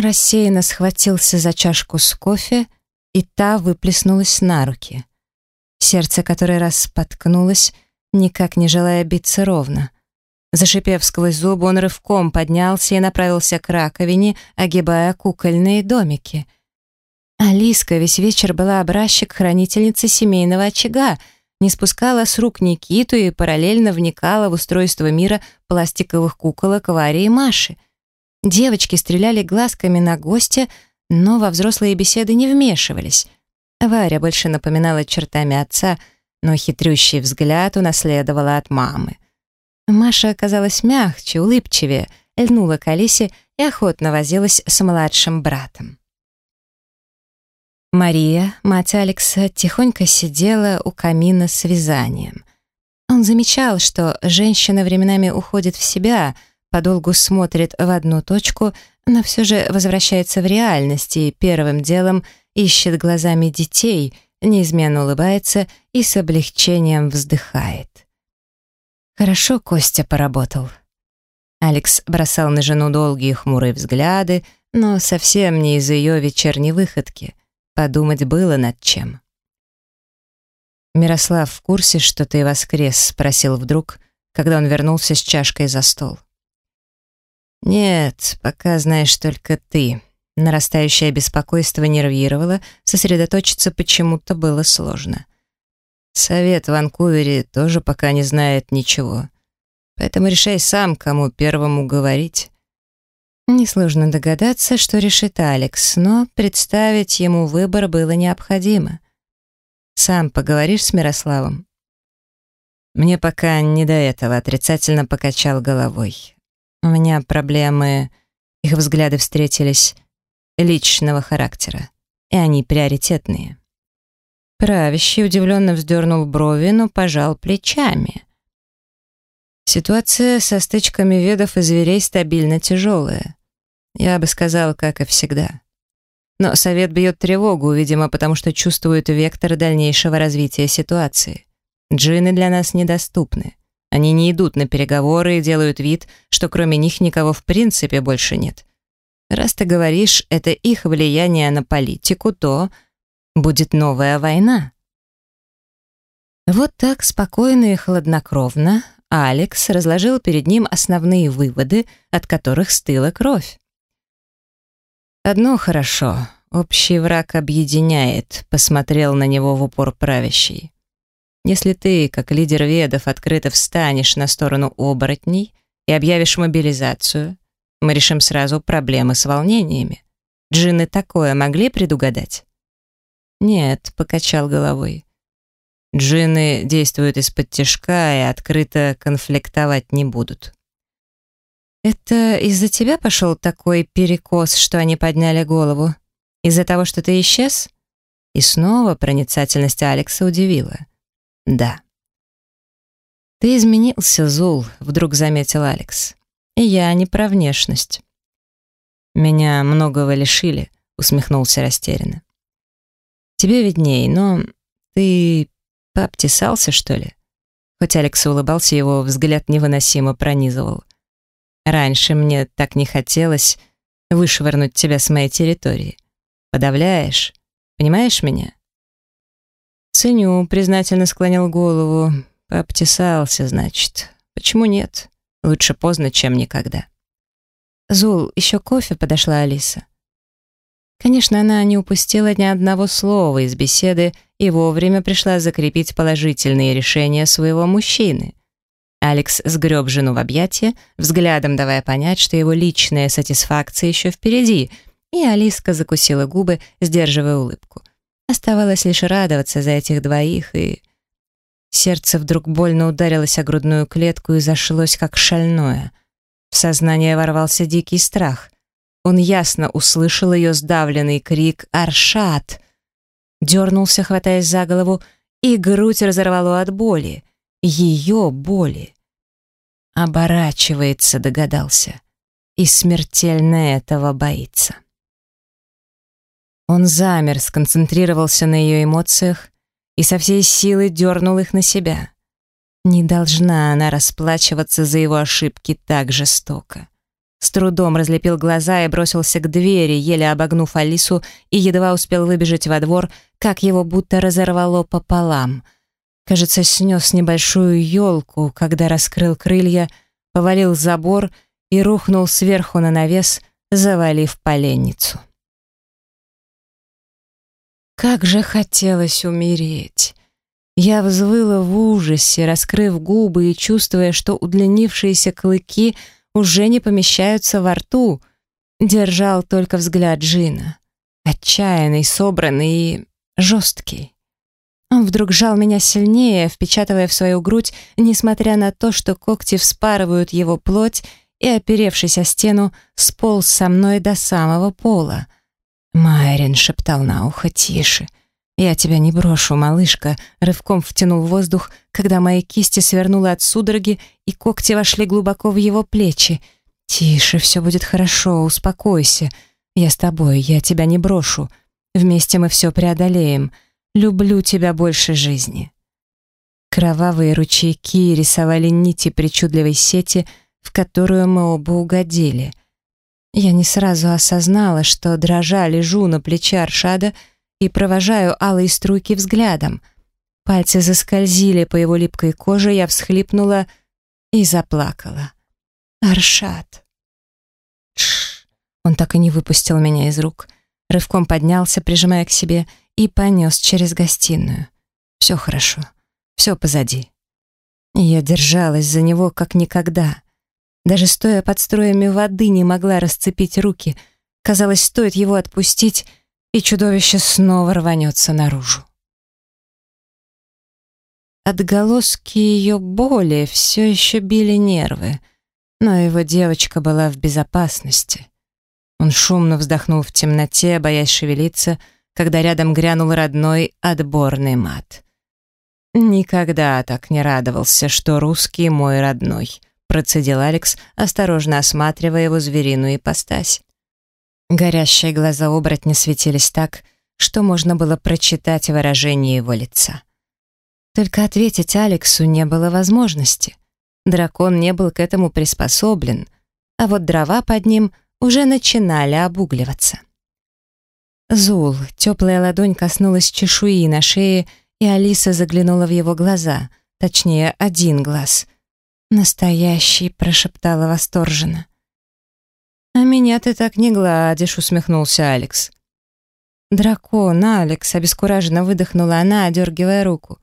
Рассеянно схватился за чашку с кофе, и та выплеснулась на руки. Сердце, которое раз споткнулось, никак не желая биться ровно. Зашипев сквозь зубы, он рывком поднялся и направился к раковине, огибая кукольные домики. Алиска весь вечер была образчик-хранительницы семейного очага, не спускала с рук Никиту и параллельно вникала в устройство мира пластиковых куколок Вари и Маши. Девочки стреляли глазками на гостя, но во взрослые беседы не вмешивались. Варя больше напоминала чертами отца, но хитрющий взгляд унаследовала от мамы. Маша оказалась мягче, улыбчивее, льнула к Алисе и охотно возилась с младшим братом. Мария, мать Алекса, тихонько сидела у камина с вязанием. Он замечал, что женщина временами уходит в себя, подолгу смотрит в одну точку, но все же возвращается в реальность и первым делом ищет глазами детей, неизменно улыбается и с облегчением вздыхает. Хорошо Костя поработал. Алекс бросал на жену долгие хмурые взгляды, но совсем не из-за ее вечерней выходки. Подумать было над чем. «Мирослав в курсе, что ты воскрес?» — спросил вдруг, когда он вернулся с чашкой за стол. «Нет, пока знаешь только ты». Нарастающее беспокойство нервировало, сосредоточиться почему-то было сложно. Совет в Ванкувере тоже пока не знает ничего. Поэтому решай сам, кому первому говорить. Несложно догадаться, что решит Алекс, но представить ему выбор было необходимо. Сам поговоришь с Мирославом? Мне пока не до этого, отрицательно покачал головой. У меня проблемы, их взгляды встретились, личного характера, и они приоритетные. Правящий удивленно вздернул брови, но пожал плечами. Ситуация со стычками ведов и зверей стабильно тяжелая. Я бы сказал, как и всегда. Но совет бьет тревогу, видимо, потому что чувствует вектор дальнейшего развития ситуации. Джины для нас недоступны. Они не идут на переговоры и делают вид, что кроме них никого в принципе больше нет. Раз ты говоришь, это их влияние на политику, то будет новая война. Вот так спокойно и хладнокровно Алекс разложил перед ним основные выводы, от которых стыла кровь. «Одно хорошо. Общий враг объединяет», — посмотрел на него в упор правящий. «Если ты, как лидер ведов, открыто встанешь на сторону оборотней и объявишь мобилизацию, мы решим сразу проблемы с волнениями. Джинны такое могли предугадать?» «Нет», — покачал головой. «Джинны действуют из-под тяжка и открыто конфликтовать не будут». «Это из-за тебя пошел такой перекос, что они подняли голову? Из-за того, что ты исчез?» И снова проницательность Алекса удивила. «Да». «Ты изменился, Зул», — вдруг заметил Алекс. «И я не про внешность». «Меня многого лишили», — усмехнулся растерянно. Тебе видней, но ты пообтесался, что ли?» Хоть Алекс улыбался, его взгляд невыносимо пронизывал. «Раньше мне так не хотелось вышвырнуть тебя с моей территории. Подавляешь? Понимаешь меня?» «Ценю», — признательно склонил голову. «Пообтесался, значит. Почему нет? Лучше поздно, чем никогда». «Зул, еще кофе?» — подошла Алиса. Конечно, она не упустила ни одного слова из беседы и вовремя пришла закрепить положительные решения своего мужчины. Алекс сгреб жену в объятия, взглядом давая понять, что его личная сатисфакция еще впереди, и Алиска закусила губы, сдерживая улыбку. Оставалось лишь радоваться за этих двоих, и... Сердце вдруг больно ударилось о грудную клетку и зашлось, как шальное. В сознание ворвался дикий страх — он ясно услышал ее сдавленный крик «Аршат!», дернулся, хватаясь за голову, и грудь разорвало от боли. Ее боли. Оборачивается, догадался, и смертельно этого боится. Он замер, сконцентрировался на ее эмоциях и со всей силы дернул их на себя. Не должна она расплачиваться за его ошибки так жестоко. С трудом разлепил глаза и бросился к двери, еле обогнув Алису, и едва успел выбежать во двор, как его будто разорвало пополам. Кажется, снес небольшую елку, когда раскрыл крылья, повалил забор и рухнул сверху на навес, завалив поленницу. Как же хотелось умереть! Я взвыла в ужасе, раскрыв губы и чувствуя, что удлинившиеся клыки — уже не помещаются во рту. Держал только взгляд Джина. Отчаянный, собранный и жесткий. Он вдруг жал меня сильнее, впечатывая в свою грудь, несмотря на то, что когти вспарывают его плоть, и, оперевшись о стену, сполз со мной до самого пола. Майрин шептал на ухо тише — «Я тебя не брошу, малышка», рывком втянул воздух, когда мои кисти свернула от судороги, и когти вошли глубоко в его плечи. «Тише, все будет хорошо, успокойся. Я с тобой, я тебя не брошу. Вместе мы все преодолеем. Люблю тебя больше жизни». Кровавые ручейки рисовали нити причудливой сети, в которую мы оба угодили. Я не сразу осознала, что, дрожа, лежу на плече Аршада — и провожаю алые струйки взглядом. Пальцы заскользили по его липкой коже, я всхлипнула и заплакала. «Аршат!» Тш! Он так и не выпустил меня из рук. Рывком поднялся, прижимая к себе, и понес через гостиную. «Все хорошо, все позади». я держалась за него, как никогда. Даже стоя под строями воды, не могла расцепить руки. Казалось, стоит его отпустить, и чудовище снова рванется наружу. Отголоски ее боли все еще били нервы, но его девочка была в безопасности. Он шумно вздохнул в темноте, боясь шевелиться, когда рядом грянул родной отборный мат. «Никогда так не радовался, что русский мой родной», процедил Алекс, осторожно осматривая его звериную ипостась. Горящие глаза оборотня светились так, что можно было прочитать выражение его лица. Только ответить Алексу не было возможности. Дракон не был к этому приспособлен, а вот дрова под ним уже начинали обугливаться. Зул, теплая ладонь коснулась чешуи на шее, и Алиса заглянула в его глаза, точнее, один глаз. «Настоящий», — прошептала восторженно. «А меня ты так не гладишь», — усмехнулся Алекс. «Дракон, Алекс!» — обескураженно выдохнула она, одергивая руку.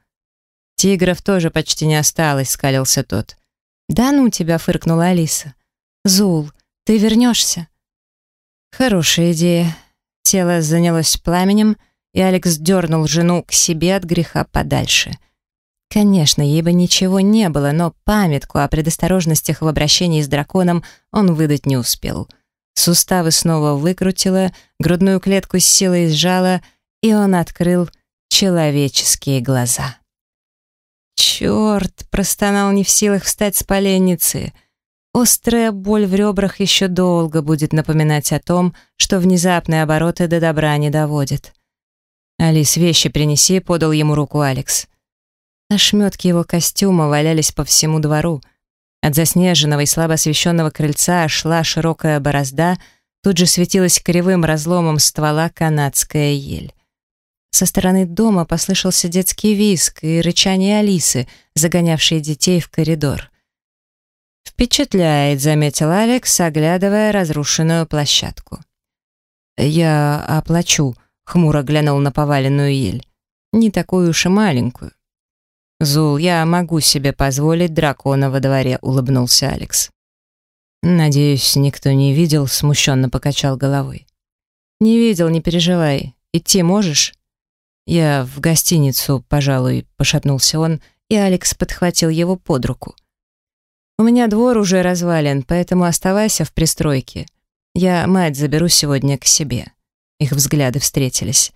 «Тигров тоже почти не осталось», — скалился тот. «Да ну тебя!» — фыркнула Алиса. «Зул, ты вернешься?» «Хорошая идея». Тело занялось пламенем, и Алекс дернул жену к себе от греха подальше. Конечно, ей бы ничего не было, но памятку о предосторожностях в обращении с драконом он выдать не успел. Суставы снова выкрутило, грудную клетку с силой сжало, и он открыл человеческие глаза. «Черт!» — простонал не в силах встать с поленницы. Острая боль в ребрах еще долго будет напоминать о том, что внезапные обороты до добра не доводят. «Алис, вещи принеси», — подал ему руку Алекс. Ошметки его костюма валялись по всему двору — от заснеженного и слабо освещенного крыльца шла широкая борозда, тут же светилась кривым разломом ствола канадская ель. Со стороны дома послышался детский визг и рычание Алисы, загонявшей детей в коридор. «Впечатляет», — заметил Алекс, оглядывая разрушенную площадку. «Я оплачу», — хмуро глянул на поваленную ель. «Не такую уж и маленькую». «Зул, я могу себе позволить дракона во дворе», — улыбнулся Алекс. «Надеюсь, никто не видел», — смущенно покачал головой. «Не видел, не переживай. Идти можешь?» «Я в гостиницу, пожалуй», — пошатнулся он, и Алекс подхватил его под руку. «У меня двор уже развален, поэтому оставайся в пристройке. Я мать заберу сегодня к себе». Их взгляды встретились.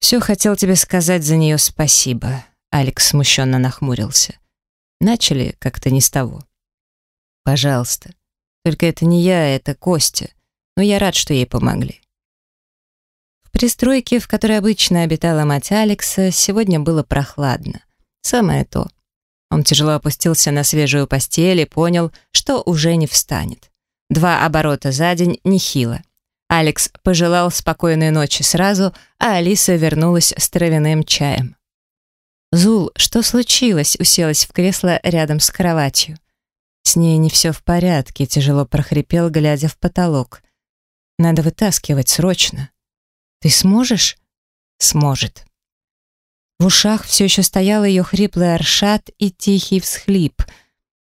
«Все хотел тебе сказать за нее спасибо. Алекс смущенно нахмурился. Начали как-то не с того. Пожалуйста. Только это не я, это Костя. Но я рад, что ей помогли. В пристройке, в которой обычно обитала мать Алекса, сегодня было прохладно. Самое то. Он тяжело опустился на свежую постель и понял, что уже не встанет. Два оборота за день нехило. Алекс пожелал спокойной ночи сразу, а Алиса вернулась с травяным чаем. «Зул, что случилось?» — уселась в кресло рядом с кроватью. «С ней не все в порядке», — тяжело прохрипел, глядя в потолок. «Надо вытаскивать срочно». «Ты сможешь?» «Сможет». В ушах все еще стоял ее хриплый аршат и тихий всхлип.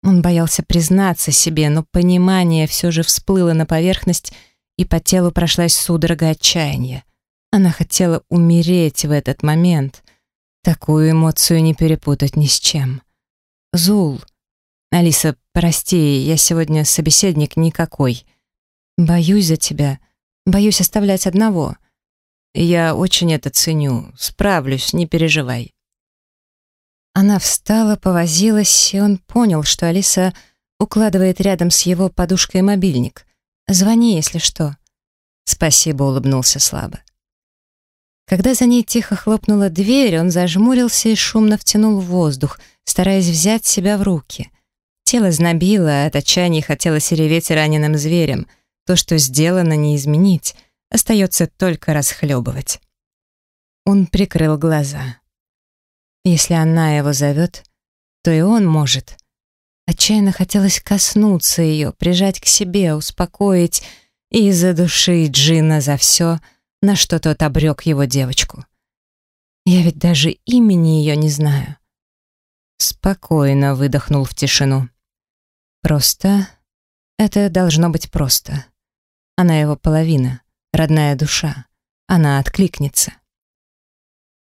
Он боялся признаться себе, но понимание все же всплыло на поверхность, и по телу прошлась судорога отчаяния. Она хотела умереть в этот момент. Такую эмоцию не перепутать ни с чем. «Зул», «Алиса, прости, я сегодня собеседник никакой. Боюсь за тебя. Боюсь оставлять одного. Я очень это ценю. Справлюсь, не переживай». Она встала, повозилась, и он понял, что Алиса укладывает рядом с его подушкой мобильник. «Звони, если что». «Спасибо», — улыбнулся слабо. Когда за ней тихо хлопнула дверь, он зажмурился и шумно втянул воздух, стараясь взять себя в руки — Тело знобило, а от отчаяния хотелось реветь раненым зверем. То, что сделано, не изменить. Остается только расхлебывать. Он прикрыл глаза. Если она его зовет, то и он может. Отчаянно хотелось коснуться ее, прижать к себе, успокоить и задушить Джина за все, на что тот обрек его девочку. Я ведь даже имени ее не знаю. Спокойно выдохнул в тишину. Просто... Это должно быть просто. Она его половина, родная душа. Она откликнется.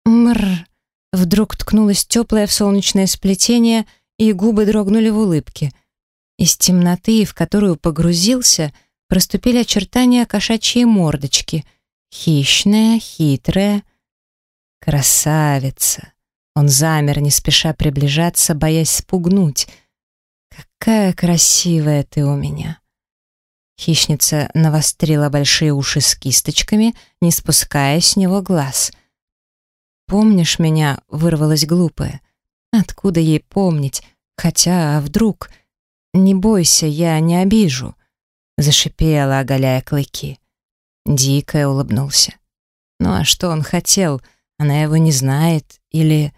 Мр. Вдруг ткнулось теплое в солнечное сплетение, и губы дрогнули в улыбке. Из темноты, в которую погрузился, проступили очертания кошачьей мордочки. Хищная, хитрая. Красавица. Он замер, не спеша приближаться, боясь спугнуть — «Какая красивая ты у меня!» Хищница навострила большие уши с кисточками, не спуская с него глаз. «Помнишь меня?» — вырвалась глупая. «Откуда ей помнить? Хотя, а вдруг...» «Не бойся, я не обижу», — зашипела, оголяя клыки. Дико улыбнулся. «Ну а что он хотел? Она его не знает? Или...»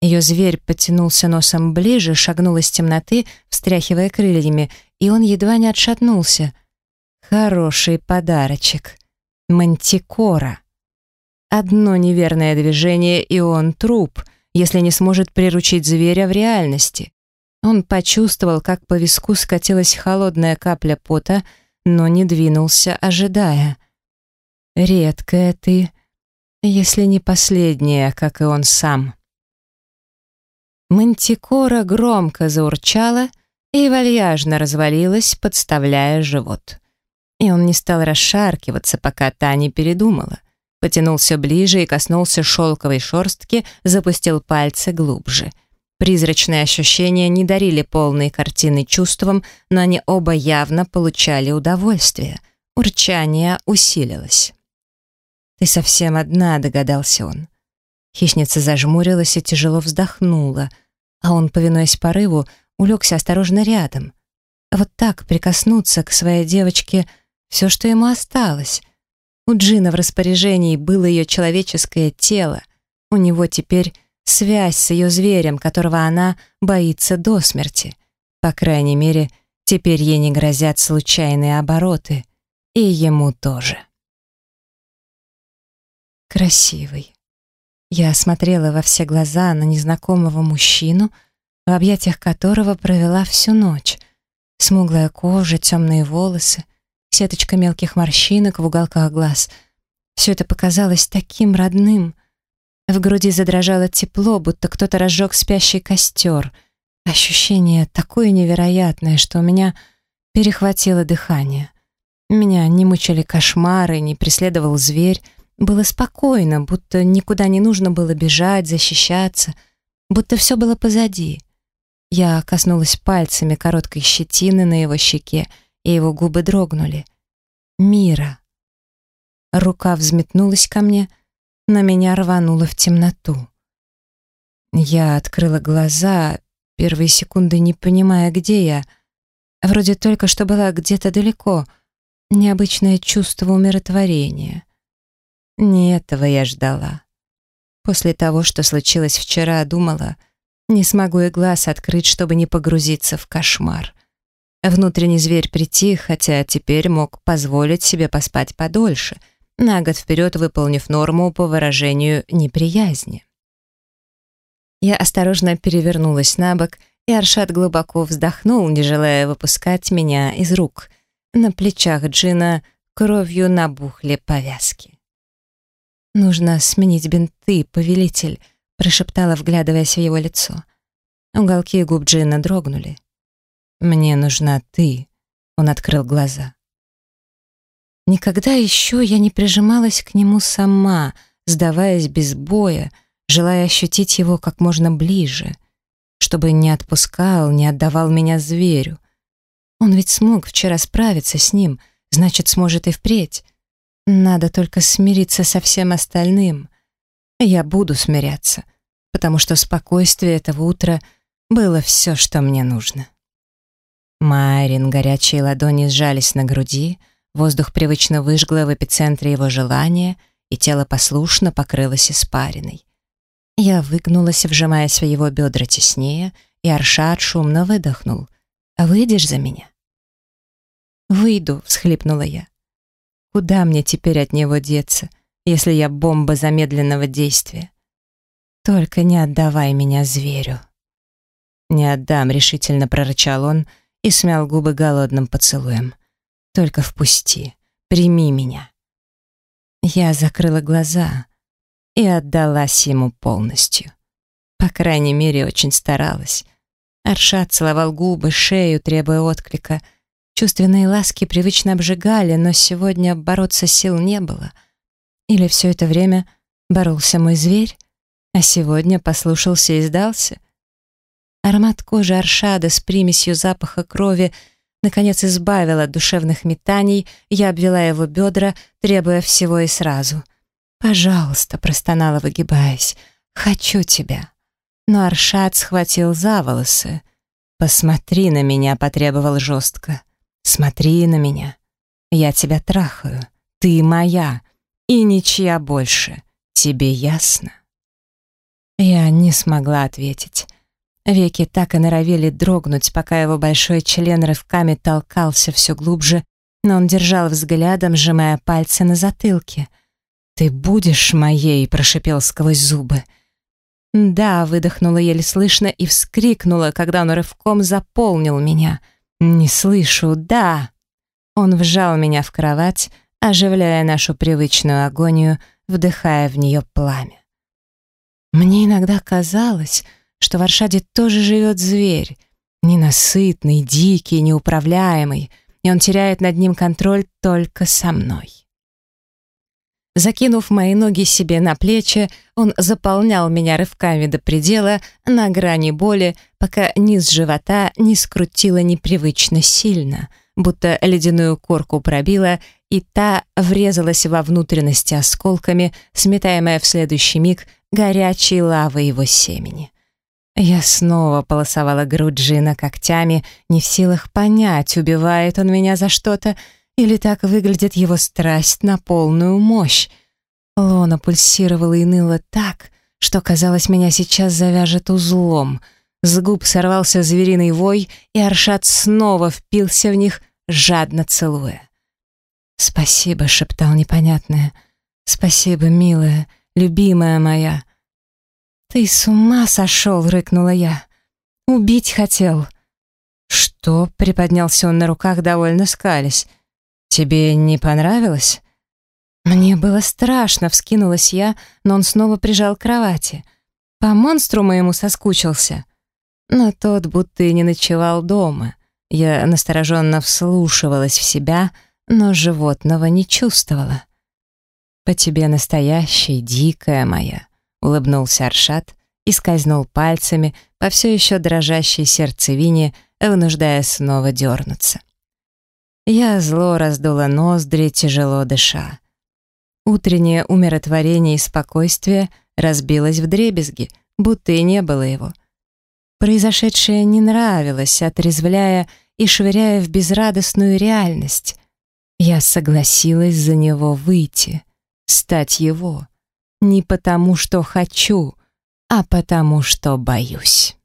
Ее зверь потянулся носом ближе, шагнул из темноты, встряхивая крыльями, и он едва не отшатнулся. Хороший подарочек. Мантикора. Одно неверное движение, и он труп, если не сможет приручить зверя в реальности. Он почувствовал, как по виску скатилась холодная капля пота, но не двинулся, ожидая. «Редкая ты, если не последняя, как и он сам». Мантикора громко заурчала и вальяжно развалилась, подставляя живот. И он не стал расшаркиваться, пока та не передумала. Потянулся ближе и коснулся шелковой шорстки, запустил пальцы глубже. Призрачные ощущения не дарили полной картины чувствам, но они оба явно получали удовольствие. Урчание усилилось. «Ты совсем одна», — догадался он. Хищница зажмурилась и тяжело вздохнула — а он, повинуясь порыву, улегся осторожно рядом. А вот так прикоснуться к своей девочке — все, что ему осталось. У Джина в распоряжении было ее человеческое тело. У него теперь связь с ее зверем, которого она боится до смерти. По крайней мере, теперь ей не грозят случайные обороты. И ему тоже. Красивый. Я смотрела во все глаза на незнакомого мужчину, в объятиях которого провела всю ночь. Смуглая кожа, темные волосы, сеточка мелких морщинок в уголках глаз. Все это показалось таким родным. В груди задрожало тепло, будто кто-то разжег спящий костер. Ощущение такое невероятное, что у меня перехватило дыхание. Меня не мучили кошмары, не преследовал зверь, было спокойно, будто никуда не нужно было бежать, защищаться, будто все было позади. Я коснулась пальцами короткой щетины на его щеке, и его губы дрогнули. «Мира». Рука взметнулась ко мне, на меня рвануло в темноту. Я открыла глаза, первые секунды не понимая, где я. Вроде только что была где-то далеко. Необычное чувство умиротворения. Не этого я ждала. После того, что случилось вчера, думала, не смогу и глаз открыть, чтобы не погрузиться в кошмар. Внутренний зверь притих, хотя теперь мог позволить себе поспать подольше, на год вперед выполнив норму по выражению неприязни. Я осторожно перевернулась на бок, и Аршат глубоко вздохнул, не желая выпускать меня из рук. На плечах Джина кровью набухли повязки. «Нужно сменить бинты, повелитель», — прошептала, вглядываясь в его лицо. Уголки губ Джина дрогнули. «Мне нужна ты», — он открыл глаза. Никогда еще я не прижималась к нему сама, сдаваясь без боя, желая ощутить его как можно ближе, чтобы не отпускал, не отдавал меня зверю. Он ведь смог вчера справиться с ним, значит, сможет и впредь. Надо только смириться со всем остальным. Я буду смиряться, потому что спокойствие этого утра было все, что мне нужно. Майрин, горячие ладони сжались на груди, воздух привычно выжгло в эпицентре его желания, и тело послушно покрылось испариной. Я выгнулась, вжимаясь в его бедра теснее, и Аршат шумно выдохнул. «Выйдешь за меня?» «Выйду», — всхлипнула я. «Куда мне теперь от него деться, если я бомба замедленного действия? Только не отдавай меня зверю». «Не отдам», — решительно прорычал он и смял губы голодным поцелуем. «Только впусти, прими меня». Я закрыла глаза и отдалась ему полностью. По крайней мере, очень старалась. Аршат целовал губы, шею, требуя отклика. Чувственные ласки привычно обжигали, но сегодня бороться сил не было. Или все это время боролся мой зверь, а сегодня послушался и сдался? Аромат кожи Аршада с примесью запаха крови наконец избавил от душевных метаний, я обвела его бедра, требуя всего и сразу — «Пожалуйста», — простонала, выгибаясь, — «хочу тебя». Но Аршат схватил за волосы. «Посмотри на меня», — потребовал жестко. «Смотри на меня. Я тебя трахаю. Ты моя. И ничья больше. Тебе ясно?» Я не смогла ответить. Веки так и норовили дрогнуть, пока его большой член рывками толкался все глубже, но он держал взглядом, сжимая пальцы на затылке — «Ты будешь моей!» — прошипел сквозь зубы. «Да», — выдохнула еле слышно и вскрикнула, когда он рывком заполнил меня. «Не слышу, да!» Он вжал меня в кровать, оживляя нашу привычную агонию, вдыхая в нее пламя. Мне иногда казалось, что в Аршаде тоже живет зверь, ненасытный, дикий, неуправляемый, и он теряет над ним контроль только со мной. Закинув мои ноги себе на плечи, он заполнял меня рывками до предела, на грани боли, пока низ живота не скрутило непривычно сильно, будто ледяную корку пробило, и та врезалась во внутренности осколками, сметаемая в следующий миг горячей лавой его семени. Я снова полосовала грудь Джина когтями, не в силах понять, убивает он меня за что-то, или так выглядит его страсть на полную мощь? Лона пульсировала и ныла так, что, казалось, меня сейчас завяжет узлом. С губ сорвался звериный вой, и Аршат снова впился в них, жадно целуя. «Спасибо», — шептал непонятное. «Спасибо, милая, любимая моя». «Ты с ума сошел!» — рыкнула я. «Убить хотел». «Что?» — приподнялся он на руках, довольно скались. «Тебе не понравилось?» Мне было страшно, вскинулась я, но он снова прижал к кровати. По монстру моему соскучился. Но тот будто и не ночевал дома. Я настороженно вслушивалась в себя, но животного не чувствовала. «По тебе настоящая, дикая моя», — улыбнулся Аршат и скользнул пальцами по все еще дрожащей сердцевине, вынуждая снова дернуться. Я зло раздула ноздри, тяжело дыша. Утреннее умиротворение и спокойствие разбилось в дребезги, будто и не было его. Произошедшее не нравилось, отрезвляя и швыряя в безрадостную реальность. Я согласилась за него выйти, стать его. Не потому, что хочу, а потому, что боюсь.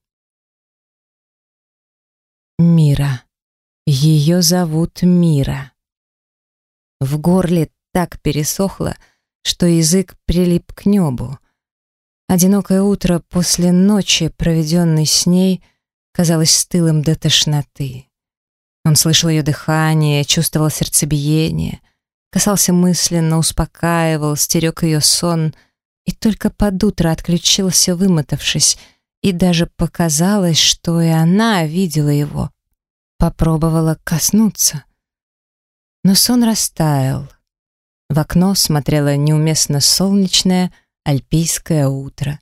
Мира. Ее зовут Мира. В горле так пересохло, что язык прилип к небу. Одинокое утро после ночи, проведенной с ней, казалось стылым до тошноты. Он слышал ее дыхание, чувствовал сердцебиение, касался мысленно, успокаивал, стерег ее сон и только под утро отключился, вымотавшись, и даже показалось, что и она видела его. Попробовала коснуться. Но сон растаял. В окно смотрело неуместно солнечное альпийское утро.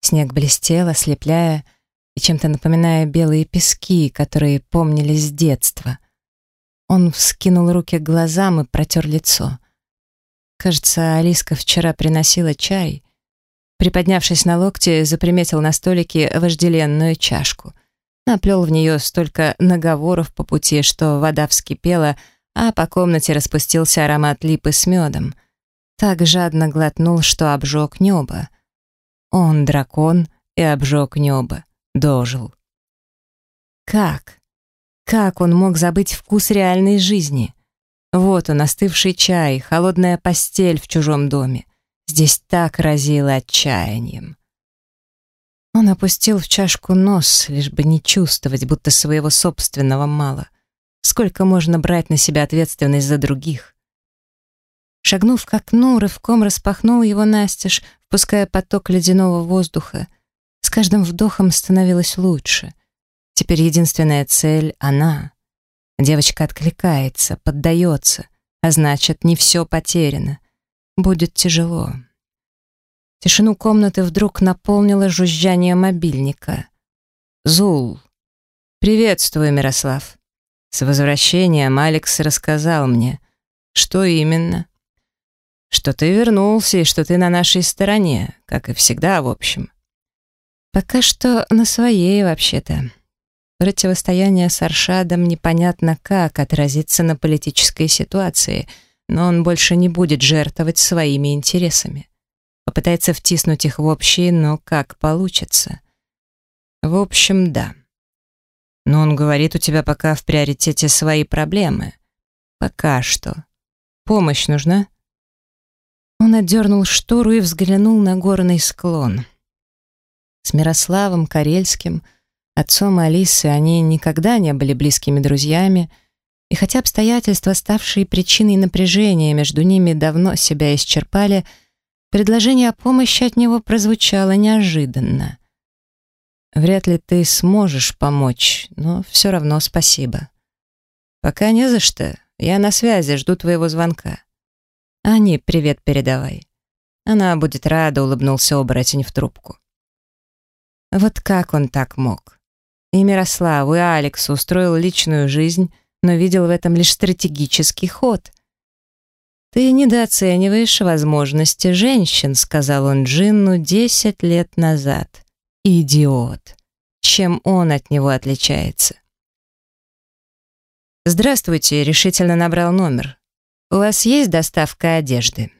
Снег блестел, ослепляя, и чем-то напоминая белые пески, которые помнили с детства. Он вскинул руки к глазам и протер лицо. Кажется, Алиска вчера приносила чай. Приподнявшись на локте, заприметил на столике вожделенную чашку. Наплел в нее столько наговоров по пути, что вода вскипела, а по комнате распустился аромат липы с медом. Так жадно глотнул, что обжег небо. Он дракон и обжег небо дожил. Как? Как он мог забыть вкус реальной жизни? Вот он, остывший чай, холодная постель в чужом доме. Здесь так разило отчаянием. Он опустил в чашку нос, лишь бы не чувствовать, будто своего собственного мало. Сколько можно брать на себя ответственность за других? Шагнув к окну, рывком распахнул его настежь, впуская поток ледяного воздуха. С каждым вдохом становилось лучше. Теперь единственная цель — она. Девочка откликается, поддается, а значит, не все потеряно. Будет тяжело. Тишину комнаты вдруг наполнило жужжание мобильника. «Зул!» «Приветствую, Мирослав!» С возвращением Алекс рассказал мне. «Что именно?» «Что ты вернулся и что ты на нашей стороне, как и всегда, в общем. Пока что на своей, вообще-то. Противостояние с Аршадом непонятно как отразится на политической ситуации, но он больше не будет жертвовать своими интересами. Попытается втиснуть их в общие, но как получится. В общем, да. Но он говорит, у тебя пока в приоритете свои проблемы. Пока что. Помощь нужна? Он отдернул штору и взглянул на горный склон. С Мирославом Карельским, отцом Алисы, они никогда не были близкими друзьями, и хотя обстоятельства, ставшие причиной напряжения между ними, давно себя исчерпали, предложение о помощи от него прозвучало неожиданно. «Вряд ли ты сможешь помочь, но все равно спасибо». «Пока не за что. Я на связи, жду твоего звонка». «Ане, привет передавай». Она будет рада, улыбнулся оборотень в трубку. Вот как он так мог? И Мирославу, и Алексу устроил личную жизнь, но видел в этом лишь стратегический ход. «Ты недооцениваешь возможности женщин», — сказал он Джинну десять лет назад. «Идиот! Чем он от него отличается?» «Здравствуйте», — решительно набрал номер. «У вас есть доставка одежды?»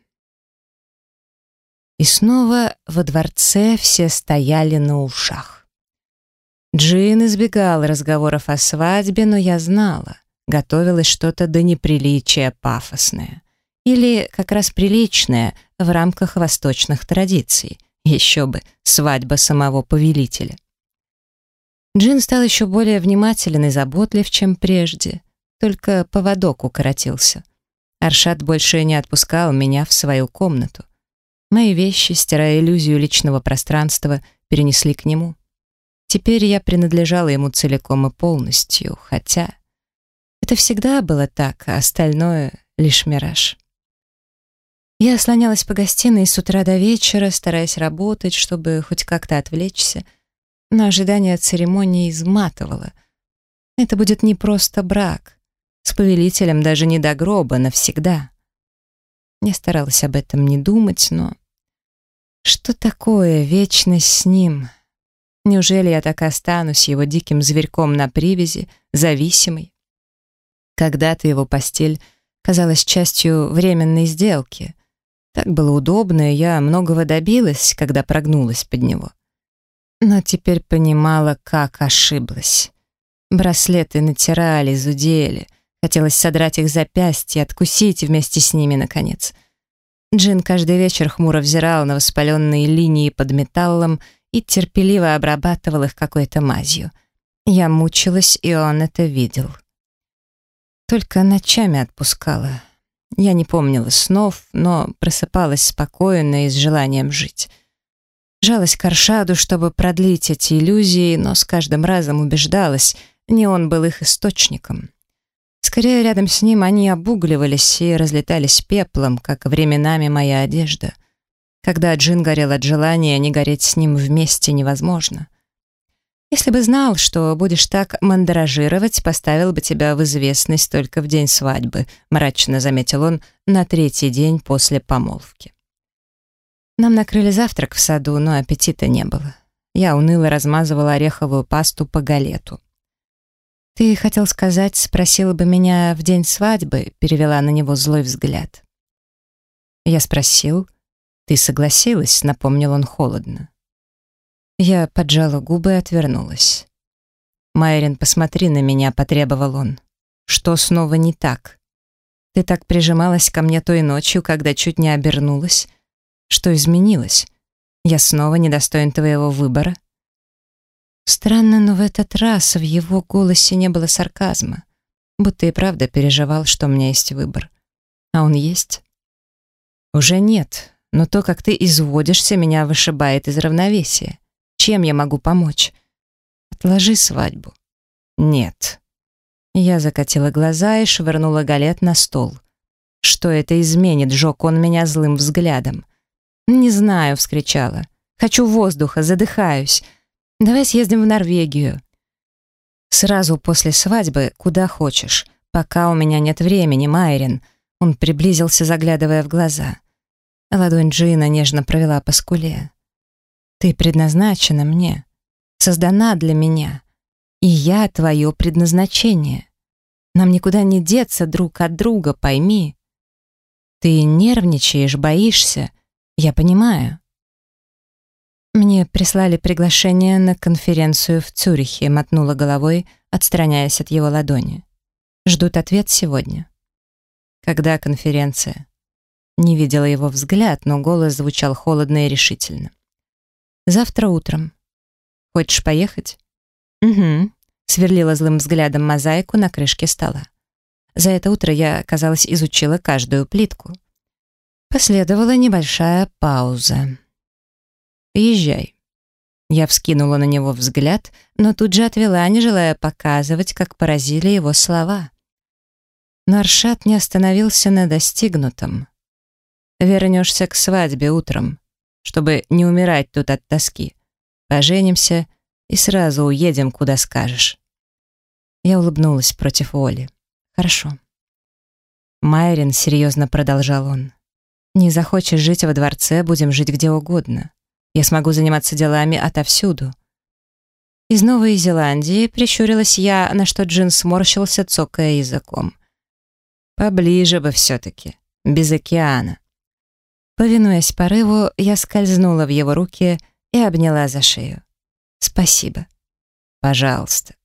И снова во дворце все стояли на ушах. Джин избегал разговоров о свадьбе, но я знала, готовилось что-то до неприличия пафосное. Или как раз приличное в рамках восточных традиций. Еще бы, свадьба самого повелителя. Джин стал еще более внимателен и заботлив, чем прежде. Только поводок укоротился. Аршат больше не отпускал меня в свою комнату. Мои вещи, стирая иллюзию личного пространства, перенесли к нему. Теперь я принадлежала ему целиком и полностью, хотя... Это всегда было так, а остальное — лишь мираж. Я слонялась по гостиной с утра до вечера, стараясь работать, чтобы хоть как-то отвлечься, но ожидание церемонии изматывало. Это будет не просто брак. С повелителем даже не до гроба, навсегда. Я старалась об этом не думать, но... Что такое вечность с ним? Неужели я так останусь его диким зверьком на привязи, зависимой? Когда-то его постель казалась частью временной сделки. Так было удобно, и я многого добилась, когда прогнулась под него. Но теперь понимала, как ошиблась. Браслеты натирали, зудели. Хотелось содрать их запястья, откусить вместе с ними, наконец. Джин каждый вечер хмуро взирал на воспаленные линии под металлом и терпеливо обрабатывал их какой-то мазью. Я мучилась, и он это видел. Только ночами отпускала. Я не помнила снов, но просыпалась спокойно и с желанием жить. Жалась к Аршаду, чтобы продлить эти иллюзии, но с каждым разом убеждалась, не он был их источником. Скорее, рядом с ним они обугливались и разлетались пеплом, как временами моя одежда. Когда Джин горел от желания, не гореть с ним вместе невозможно. Если бы знал, что будешь так мандражировать, поставил бы тебя в известность только в день свадьбы, мрачно заметил он на третий день после помолвки. Нам накрыли завтрак в саду, но аппетита не было. Я уныло размазывала ореховую пасту по галету. «Ты хотел сказать, спросила бы меня в день свадьбы?» перевела на него злой взгляд. Я спросил. «Ты согласилась?» — напомнил он холодно. Я поджала губы и отвернулась. «Майрин, посмотри на меня», — потребовал он. «Что снова не так? Ты так прижималась ко мне той ночью, когда чуть не обернулась. Что изменилось? Я снова недостоин твоего выбора?» Странно, но в этот раз в его голосе не было сарказма, будто и правда переживал, что у меня есть выбор. А он есть? Уже нет, но то, как ты изводишься, меня вышибает из равновесия. Чем я могу помочь? Отложи свадьбу. Нет. Я закатила глаза и швырнула галет на стол. Что это изменит, жёг он меня злым взглядом. «Не знаю», — вскричала. «Хочу воздуха, задыхаюсь. Давай съездим в Норвегию. Сразу после свадьбы куда хочешь. Пока у меня нет времени, Майрин. Он приблизился, заглядывая в глаза. Ладонь Джина нежно провела по скуле. Ты предназначена мне, создана для меня, и я твое предназначение. Нам никуда не деться друг от друга, пойми. Ты нервничаешь, боишься, я понимаю. «Мне прислали приглашение на конференцию в Цюрихе», мотнула головой, отстраняясь от его ладони. «Ждут ответ сегодня». «Когда конференция?» Не видела его взгляд, но голос звучал холодно и решительно. «Завтра утром. Хочешь поехать?» «Угу», — сверлила злым взглядом мозаику на крышке стола. За это утро я, казалось, изучила каждую плитку. Последовала небольшая пауза. Езжай». Я вскинула на него взгляд, но тут же отвела, не желая показывать, как поразили его слова. Но Аршат не остановился на достигнутом. «Вернешься к свадьбе утром, чтобы не умирать тут от тоски. Поженимся и сразу уедем, куда скажешь». Я улыбнулась против воли. «Хорошо». Майрин серьезно продолжал он. «Не захочешь жить во дворце, будем жить где угодно. Я смогу заниматься делами отовсюду. Из Новой Зеландии прищурилась я, на что Джин сморщился, цокая языком. Поближе бы все-таки, без океана. Повинуясь порыву, я скользнула в его руки и обняла за шею. «Спасибо». «Пожалуйста».